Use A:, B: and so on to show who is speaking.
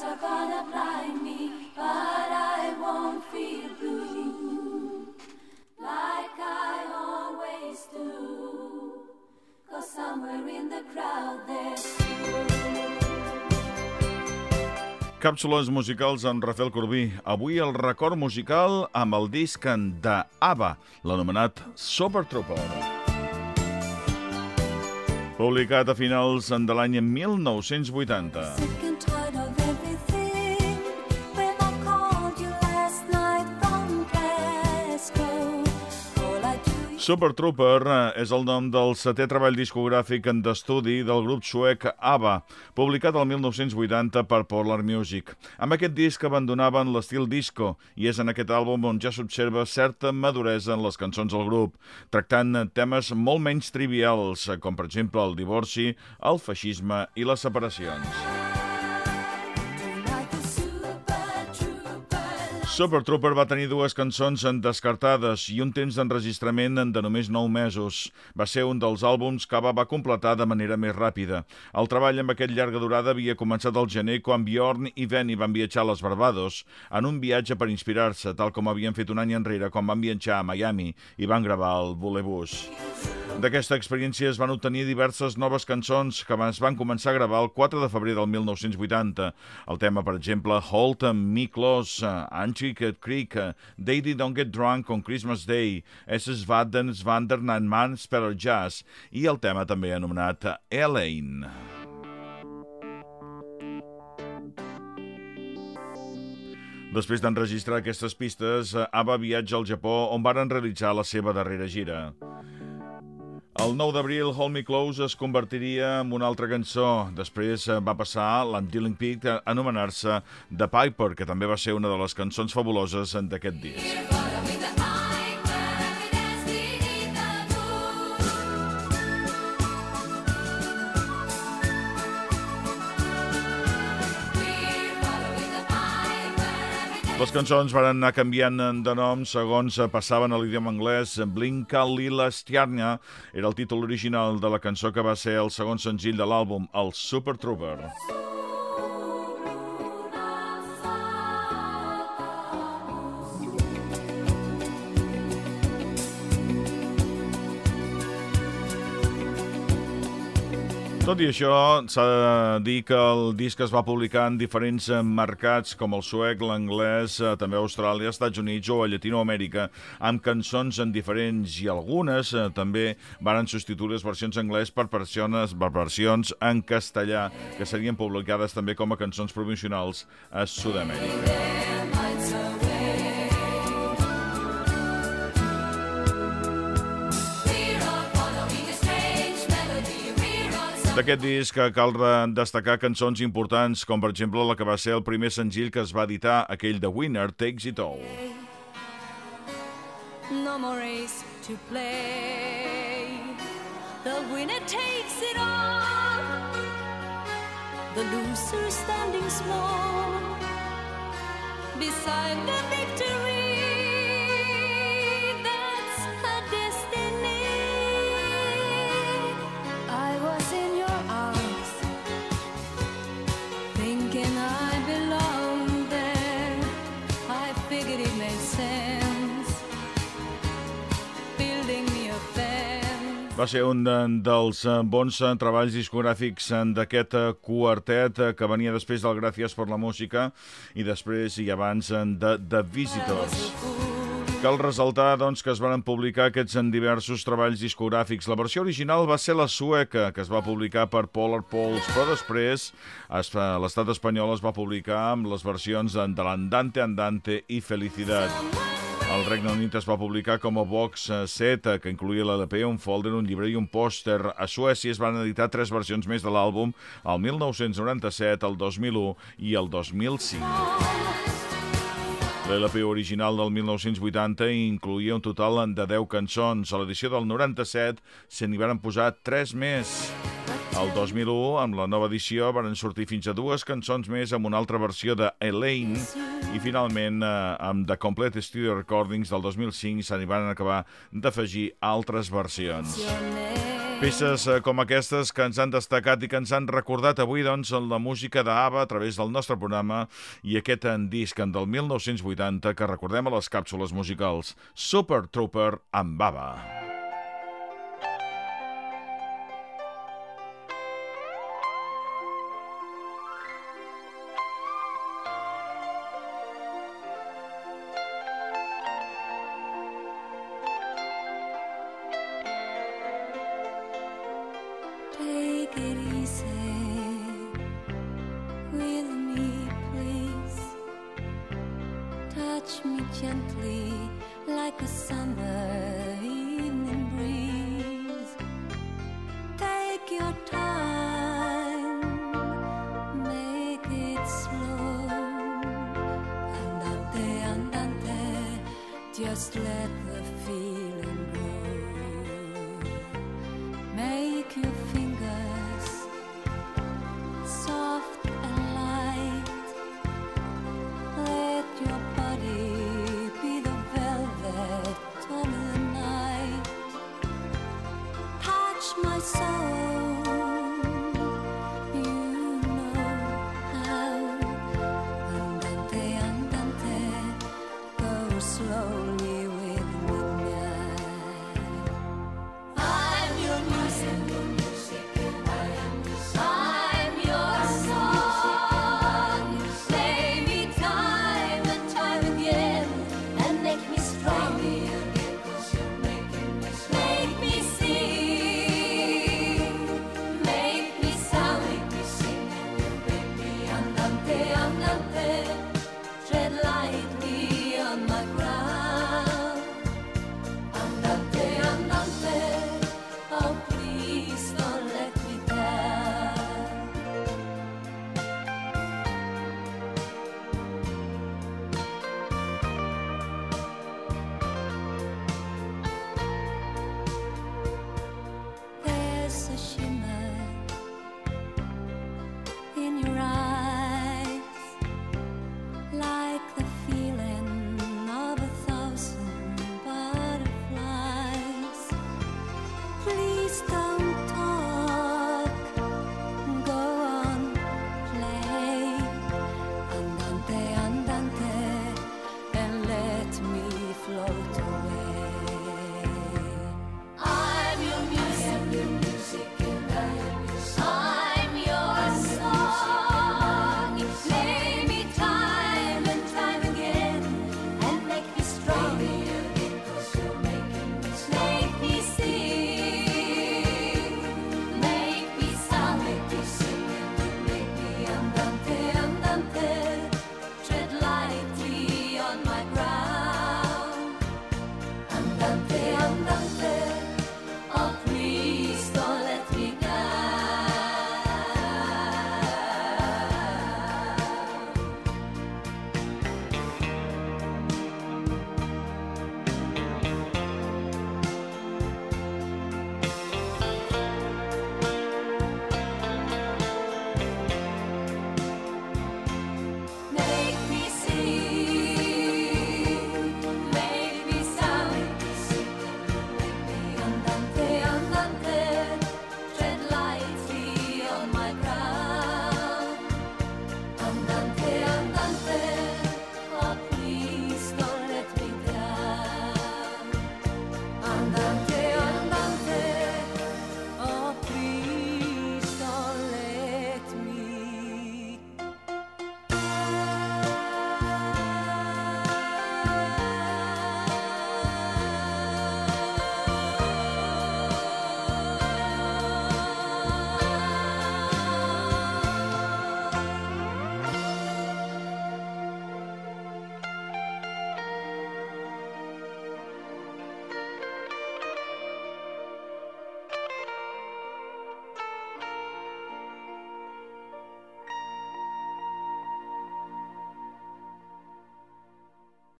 A: Friends are gonna blind me, but I won't feel blue like I always do. Cause somewhere in the crowd there's
B: Càpsules musicals amb Rafael Corbí. Avui el record musical amb el disc de ABBA, l'anomenat Super Trooper. Publicat a finals de l'any 1980. Super Trooper és el nom del setè treball discogràfic en d'estudi del grup suec ABBA, publicat el 1980 per Polar Music. Amb aquest disc abandonaven l'estil disco i és en aquest àlbum on ja s'observa certa maduresa en les cançons del grup, tractant temes molt menys trivials, com per exemple el divorci, el feixisme i les separacions.
A: Super Trooper
B: va tenir dues cançons en descartades i un temps d'enregistrament de només 9 mesos. Va ser un dels àlbums que ABBA va completar de manera més ràpida. El treball amb aquest llarga durada havia començat al gener quan Bjorn i Benny van viatjar a les Barbados en un viatge per inspirar-se, tal com havien fet un any enrere quan van viatjar a Miami i van gravar el Bulebus. D'aquesta experiència es van obtenir diverses noves cançons que es van començar a gravar el 4 de febrer del 1980. El tema, per exemple, Hold Me Close, uh, Antique Creek, uh, Daddy Don't Get Drunk on Christmas Day, S. Svaden Svander Nine Man Speller Jazz i el tema també anomenat uh, Elaine. Després d'enregistrar aquestes pistes, eh, ABBA viatja al Japó on varen realitzar la seva darrera gira. El 9 d'abril, Hold Me Close es convertiria en una altra cançó. Després eh, va passar l'Undealing Peak a anomenar-se The Piper, que també va ser una de les cançons fabuloses d'aquest disc. Les cançons van anar canviant de nom segons passaven a l'idioma anglès. Blinka Lila Stjarnia era el títol original de la cançó que va ser el segon senzill de l'àlbum, el Super Trooper. Tot i això, s'ha de dir que el disc es va publicar en diferents mercats com el suec, l'anglès, eh, també Austràlia, Estats Units o a Llatinoamèrica, amb cançons en diferents i algunes eh, també varen substituir les versions anglès per versions, per versions en castellà, que serien publicades també com a cançons provisionals a Sud-amèrica. D'aquest disc cal destacar cançons importants, com per exemple la que va ser el primer senzill que es va editar, aquell de Winner Takes It All.
A: No more race to play. The winner takes it all. The loser standing small beside the victory.
B: Va ser un de- dels eh, bons eh, treballs discogràfics eh, d'aquest quartet que venia després del Gràcies per la Música i després i abans de The Visitors. Cal ressaltar doncs, que es van publicar aquests en diversos treballs discogràfics. La versió original va ser la sueca, que es va publicar per Polar Pulse, però després l'estat espanyol es va publicar amb les versions de de l'Andante Andante i Felicidad. El Regne Unit es va publicar com a box eh, set, eh, que incluïa l'LP, un folder, un llibre i un pòster. A Suècia es van editar tres versions més de l'àlbum, el 1997, el 2001 i el 2005. L'LP original del 1980 incluïa un total de 10 cançons. A l'edició del 97 se n'hi van posar 3 més. El 2001, amb la nova edició, van sortir fins a dues cançons més amb una altra versió de Elaine i finalment eh, amb The Complete Studio Recordings del 2005 se n'hi van acabar d'afegir altres versions. Peces eh, com aquestes que ens han destacat i que ens han recordat avui doncs, la música d'Ava a través del nostre programa i aquest en disc del 1980 que recordem a les càpsules musicals Super Trooper amb Ava.
A: gently just let